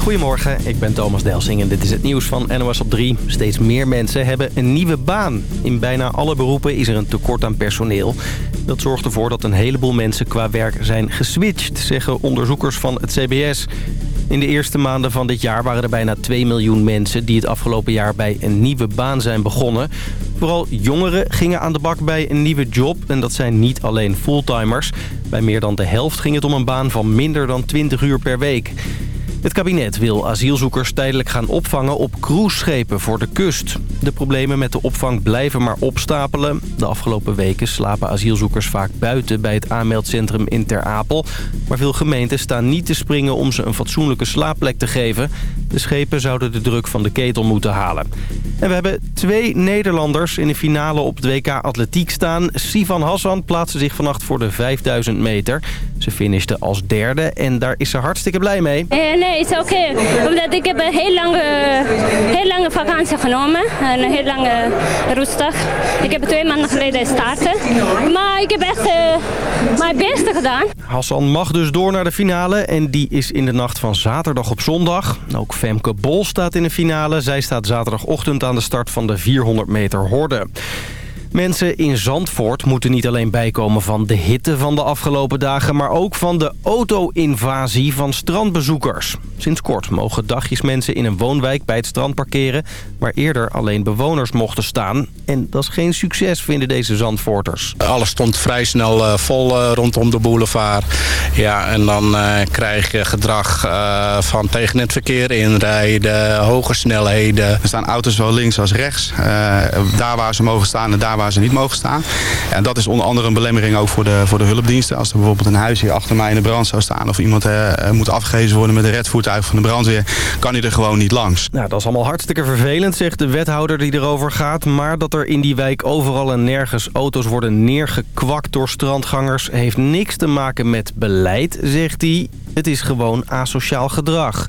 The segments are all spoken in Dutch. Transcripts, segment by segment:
Goedemorgen, ik ben Thomas Delsing en dit is het nieuws van NOS op 3. Steeds meer mensen hebben een nieuwe baan. In bijna alle beroepen is er een tekort aan personeel. Dat zorgt ervoor dat een heleboel mensen qua werk zijn geswitcht, zeggen onderzoekers van het CBS. In de eerste maanden van dit jaar waren er bijna 2 miljoen mensen... die het afgelopen jaar bij een nieuwe baan zijn begonnen. Vooral jongeren gingen aan de bak bij een nieuwe job. En dat zijn niet alleen fulltimers. Bij meer dan de helft ging het om een baan van minder dan 20 uur per week. Het kabinet wil asielzoekers tijdelijk gaan opvangen op cruiseschepen voor de kust. De problemen met de opvang blijven maar opstapelen. De afgelopen weken slapen asielzoekers vaak buiten bij het aanmeldcentrum in Ter Apel. Maar veel gemeenten staan niet te springen om ze een fatsoenlijke slaapplek te geven. De schepen zouden de druk van de ketel moeten halen. En we hebben twee Nederlanders in de finale op het WK Atletiek staan. Sivan Hassan plaatste zich vannacht voor de 5000 meter. Ze finishte als derde en daar is ze hartstikke blij mee. Eh, nee, het is oké. Omdat ik heb een heel lange, heel lange vakantie genomen. Een heel lange rustig. Ik heb twee maanden geleden starten. Maar ik heb echt uh, mijn beste gedaan. Hassan mag dus door naar de finale en die is in de nacht van zaterdag op zondag. Ook Femke Bol staat in de finale. Zij staat zaterdagochtend aan de start van de 400 meter horde. Mensen in Zandvoort moeten niet alleen bijkomen van de hitte van de afgelopen dagen... maar ook van de auto-invasie van strandbezoekers. Sinds kort mogen dagjes mensen in een woonwijk bij het strand parkeren... waar eerder alleen bewoners mochten staan. En dat is geen succes, vinden deze Zandvoorters. Alles stond vrij snel uh, vol uh, rondom de boulevard. Ja, en dan uh, krijg je gedrag van tegen het verkeer inrijden, hoge snelheden. Er staan auto's zowel links als rechts. daar waar ze mogen staan en daar waar ze niet mogen staan. En dat is onder andere een belemmering ook voor de, voor de hulpdiensten. Als er bijvoorbeeld een huis hier achter mij in de brand zou staan... of iemand uh, moet afgegeven worden met een redvoertuig van de brandweer... kan hij er gewoon niet langs. Nou, dat is allemaal hartstikke vervelend, zegt de wethouder die erover gaat. Maar dat er in die wijk overal en nergens auto's worden neergekwakt door strandgangers... heeft niks te maken met beleid, zegt hij. Het is gewoon asociaal gedrag.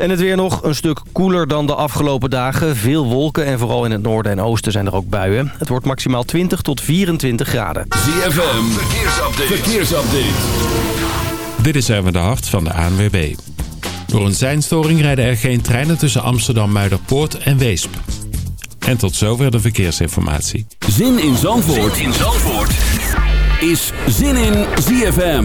En het weer nog een stuk koeler dan de afgelopen dagen. Veel wolken en vooral in het noorden en oosten zijn er ook buien. Het wordt maximaal 20 tot 24 graden. ZFM, verkeersupdate. verkeersupdate. Dit is even de hart van de ANWB. Door een seinstoring rijden er geen treinen tussen Amsterdam, Muiderpoort en Weesp. En tot zover de verkeersinformatie. Zin in Zandvoort, zin in Zandvoort. is Zin in ZFM.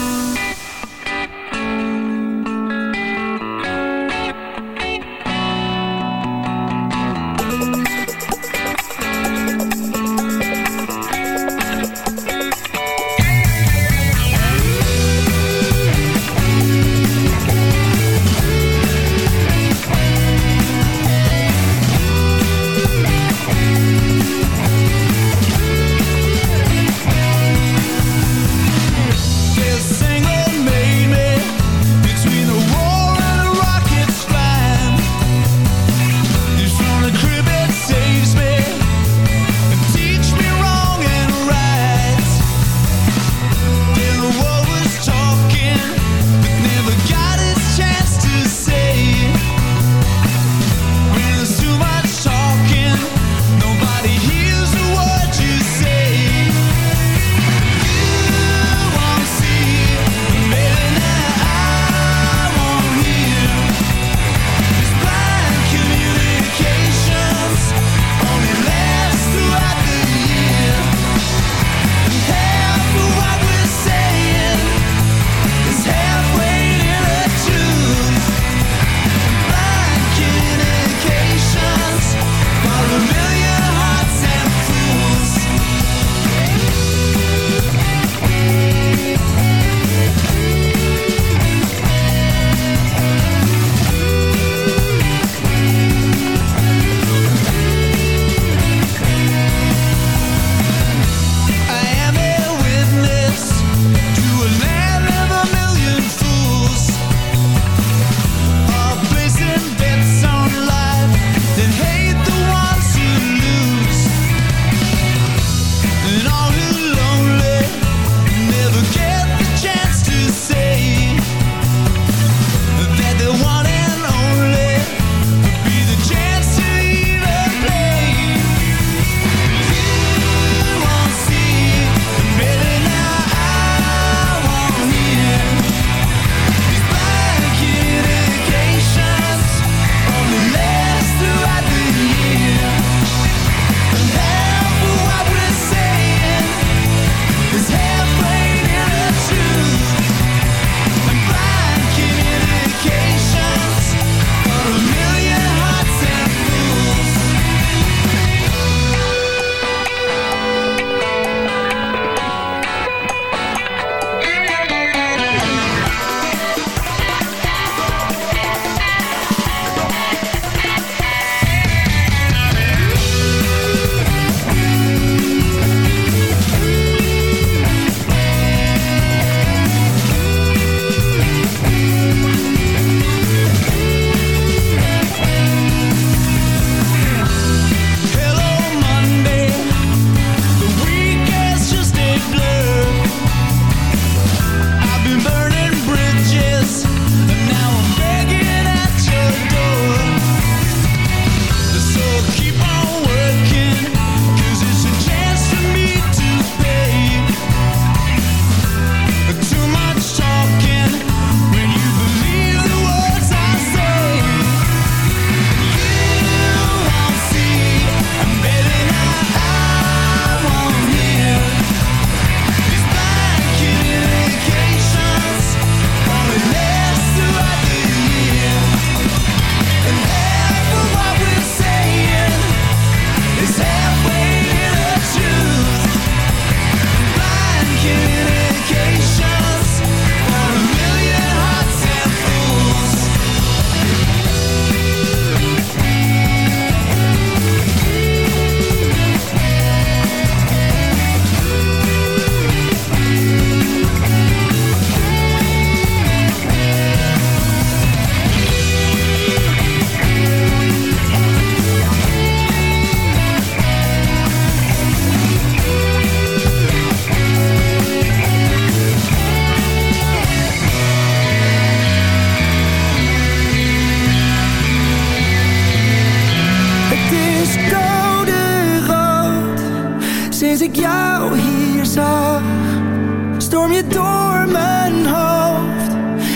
Storm je door mijn hoofd.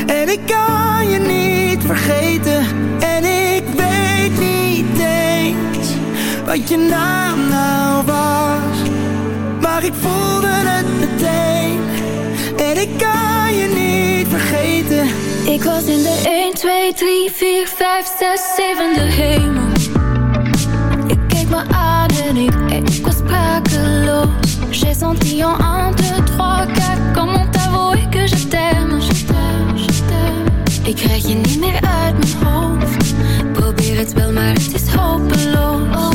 En ik kan je niet vergeten, en ik weet niet eens wat je naam nou was. Maar ik voelde het meteen, en ik kan je niet vergeten. Ik was in de 1, 2, 3, 4, 5, 6, 7 de hemel. Ik keek me aan en ik, ik was sprakeloos. J'ai senti en 1, 2, 3, 4 Ik krijg je niet meer uit mijn hoofd. Probeer het wel, maar het is hopeloos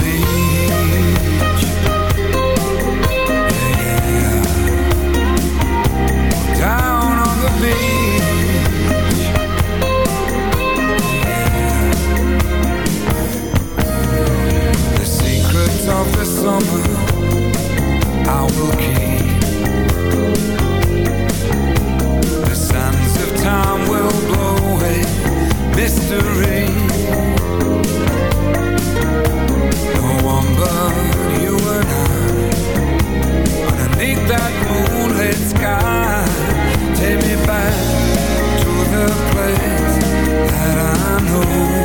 summer I will keep. The sands of time will blow away mystery. No one but you and I Underneath that moonlit sky Take me back to the place that I know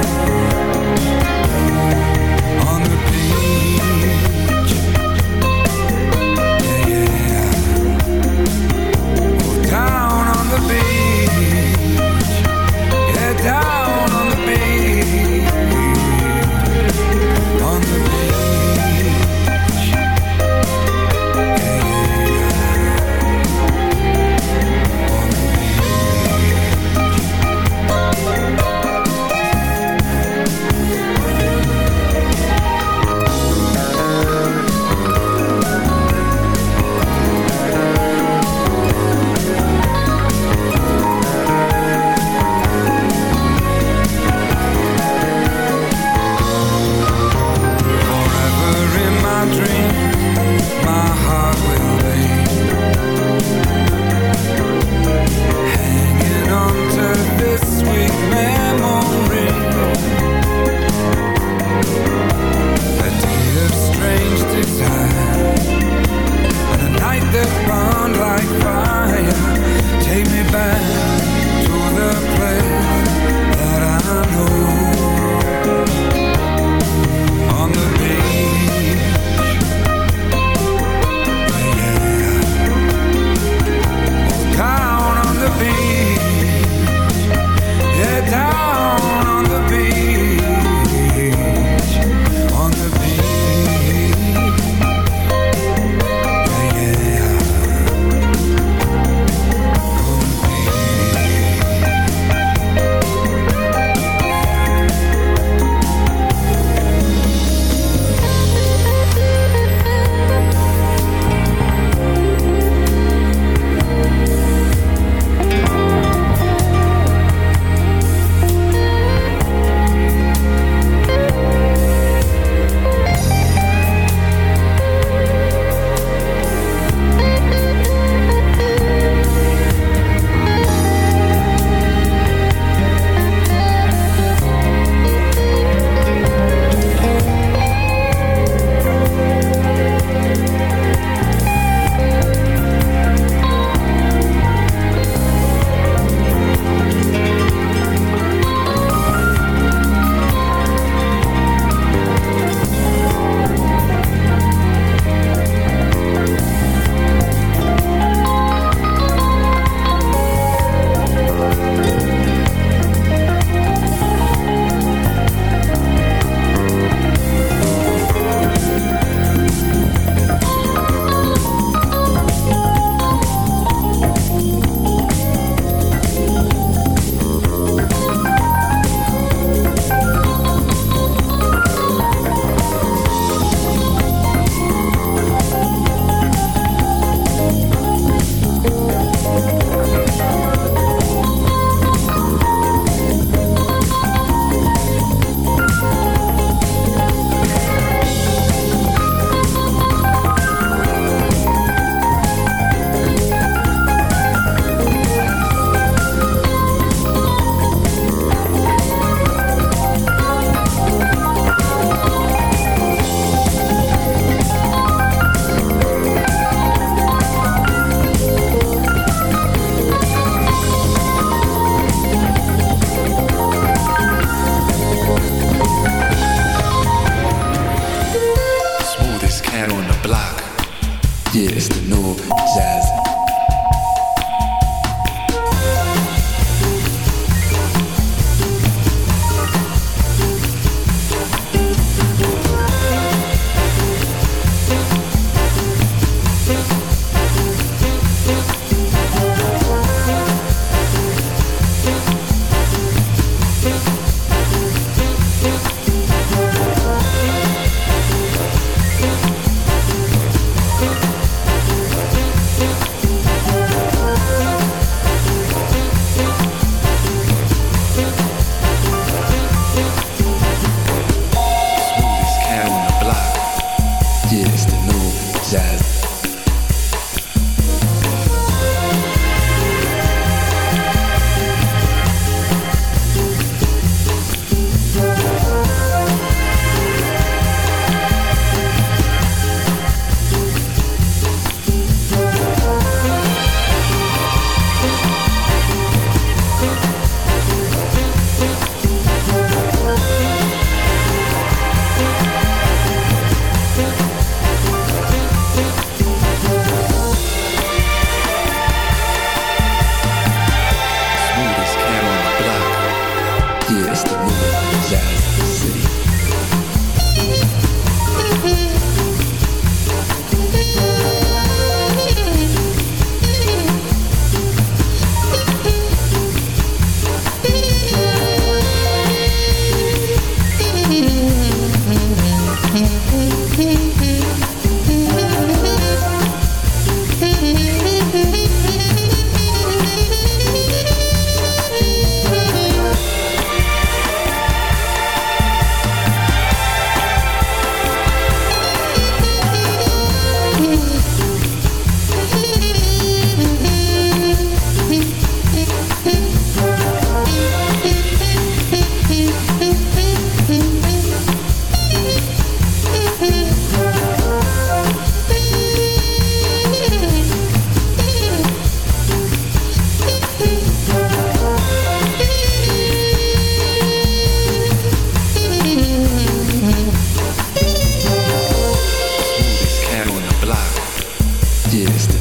здесь.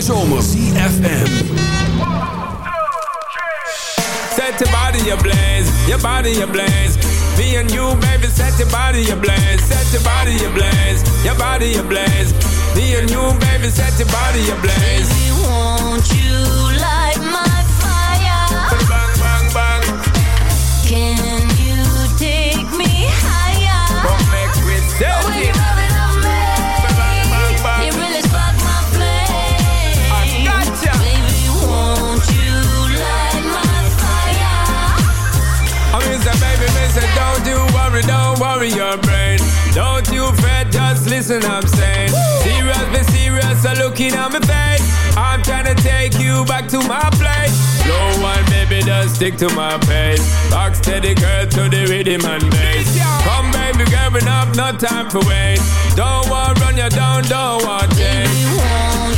zomers. listen, I'm saying Serious, be serious, I looking at my face. I'm trying to take you back to my place. No one, baby, just stick to my pace. Rock steady, girl, to the rhythm and bass. Come, baby, girl, up, no time for wait Don't want run you down, don't want change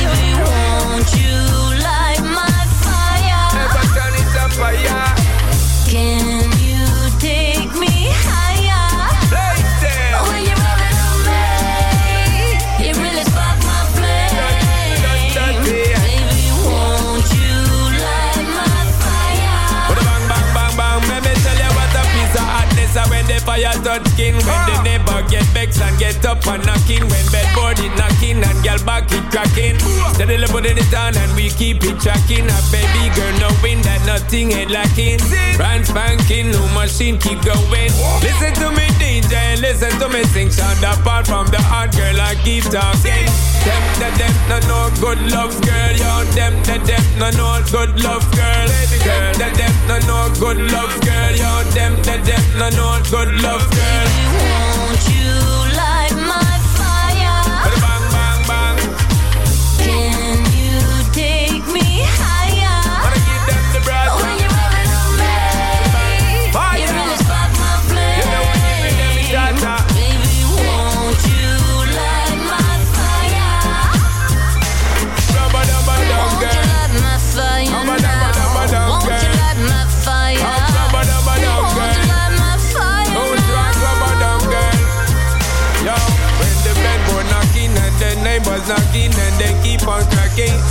fire touch skin When the neighbor get vexed and get up and knocking. When bedboard is knocking and girl back it cracking. Steadily putting it down and we keep it tracking. A baby girl knowing that nothing ain't lacking. Brand spanking, new machine keep going. Listen to me DJ, listen to me sing. Sound apart from the hard girl I keep talking good love girl. Yo, them, them, them, no, no, good love girl. Baby girl, them, them, no, no, good love girl. Yo, them, them, them, no, no, good love girl. Baby, Won't you Game.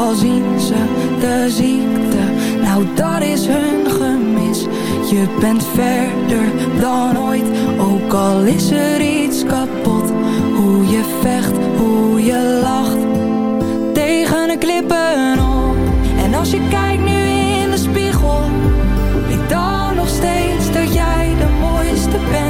al zien ze de ziekte. Nou dat is hun gemis. Je bent verder dan ooit, ook al is er iets kapot. Hoe je vecht, hoe je lacht, tegen de klippen op. En als je kijkt nu in de spiegel, weet dan nog steeds dat jij de mooiste bent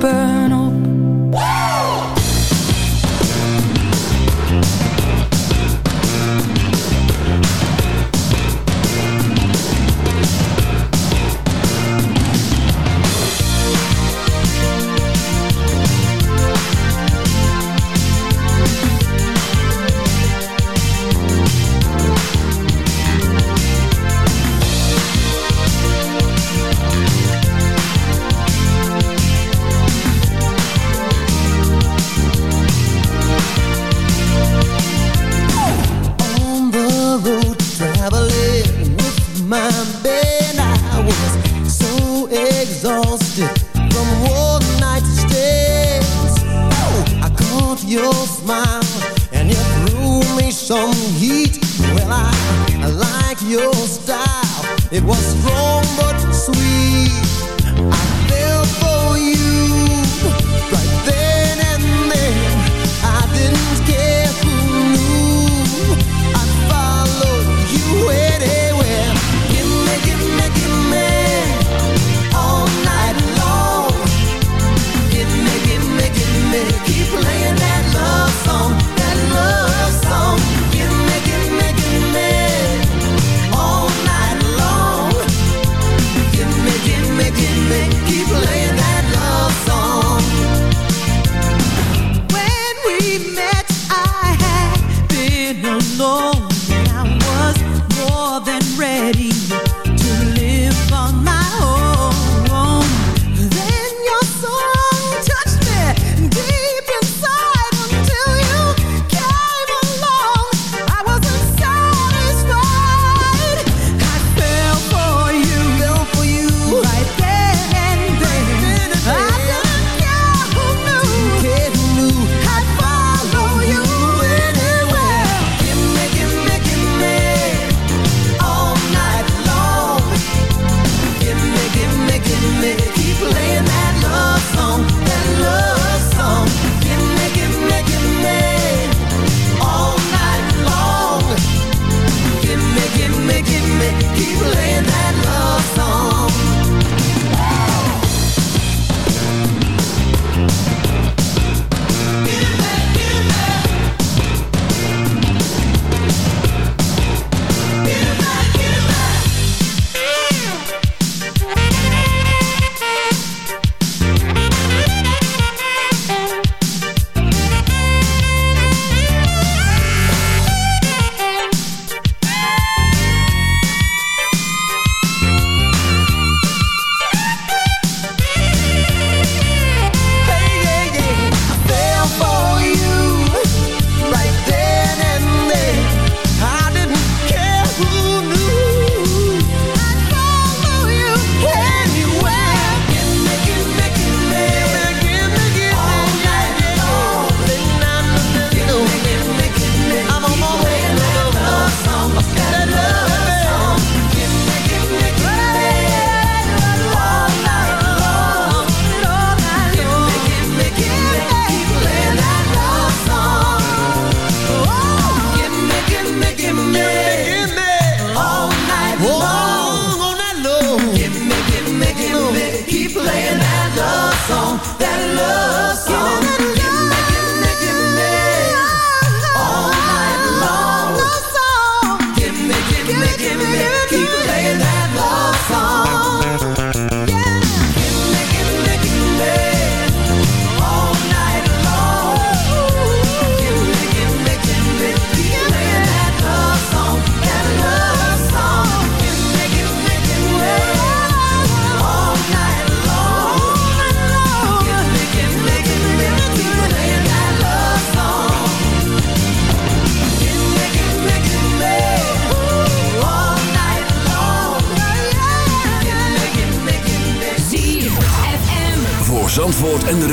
Tegen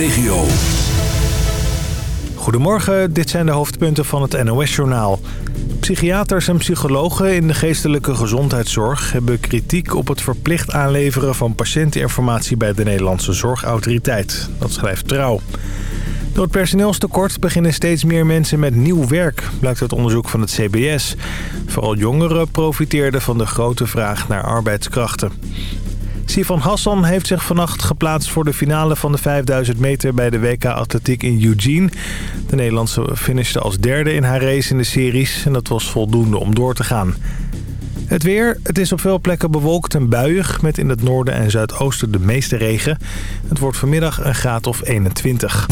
regio. Goedemorgen, dit zijn de hoofdpunten van het NOS-journaal. Psychiaters en psychologen in de geestelijke gezondheidszorg... hebben kritiek op het verplicht aanleveren van patiënteninformatie... bij de Nederlandse Zorgautoriteit. Dat schrijft Trouw. Door het personeelstekort beginnen steeds meer mensen met nieuw werk... blijkt uit onderzoek van het CBS. Vooral jongeren profiteerden van de grote vraag naar arbeidskrachten. Sifan Hassan heeft zich vannacht geplaatst voor de finale van de 5000 meter bij de WK Atletiek in Eugene. De Nederlandse finishte als derde in haar race in de series en dat was voldoende om door te gaan. Het weer, het is op veel plekken bewolkt en buiig met in het noorden en zuidoosten de meeste regen. Het wordt vanmiddag een graad of 21.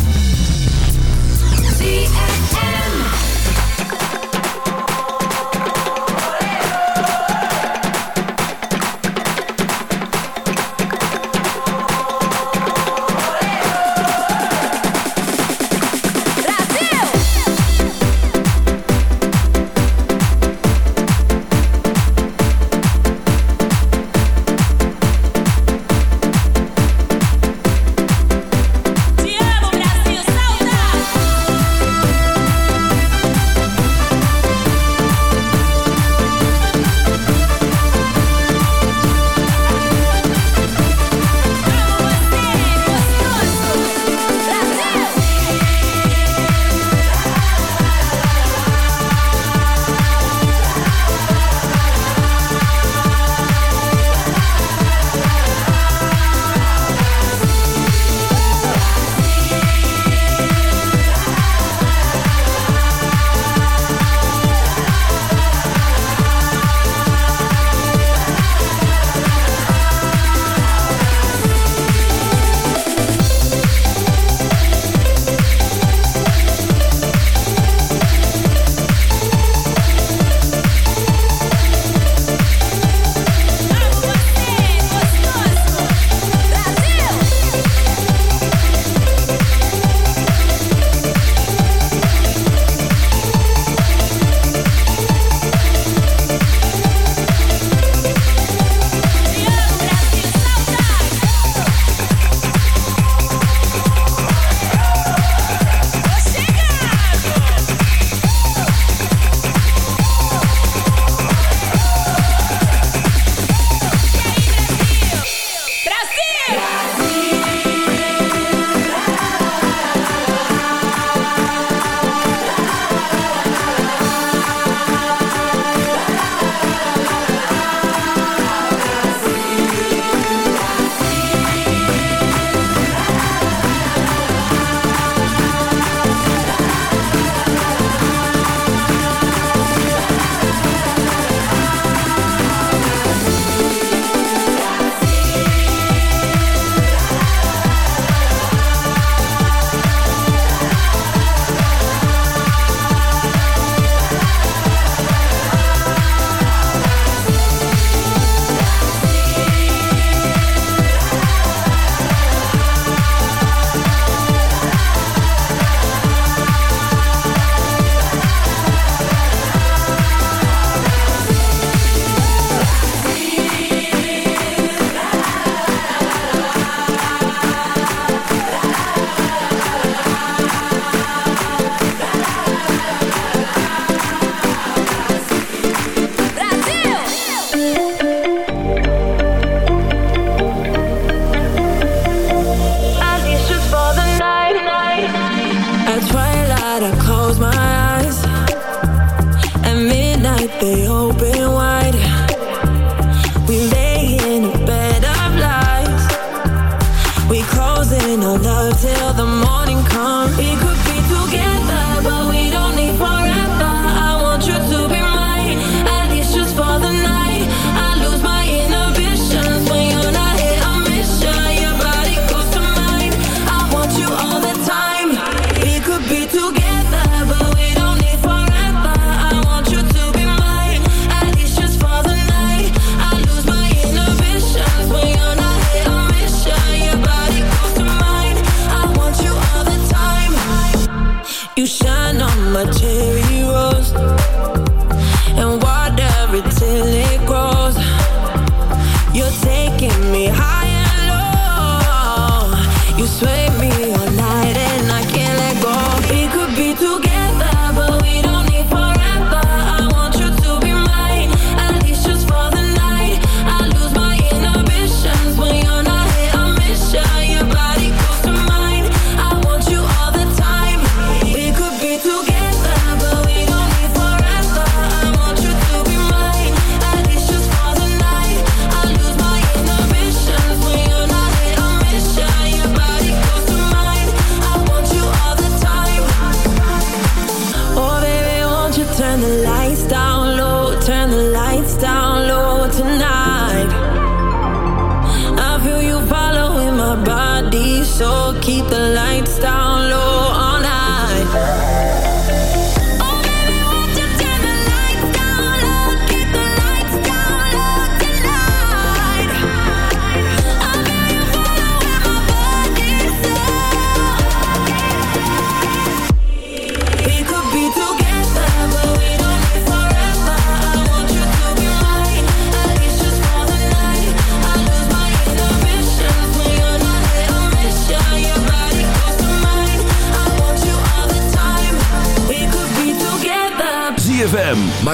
to get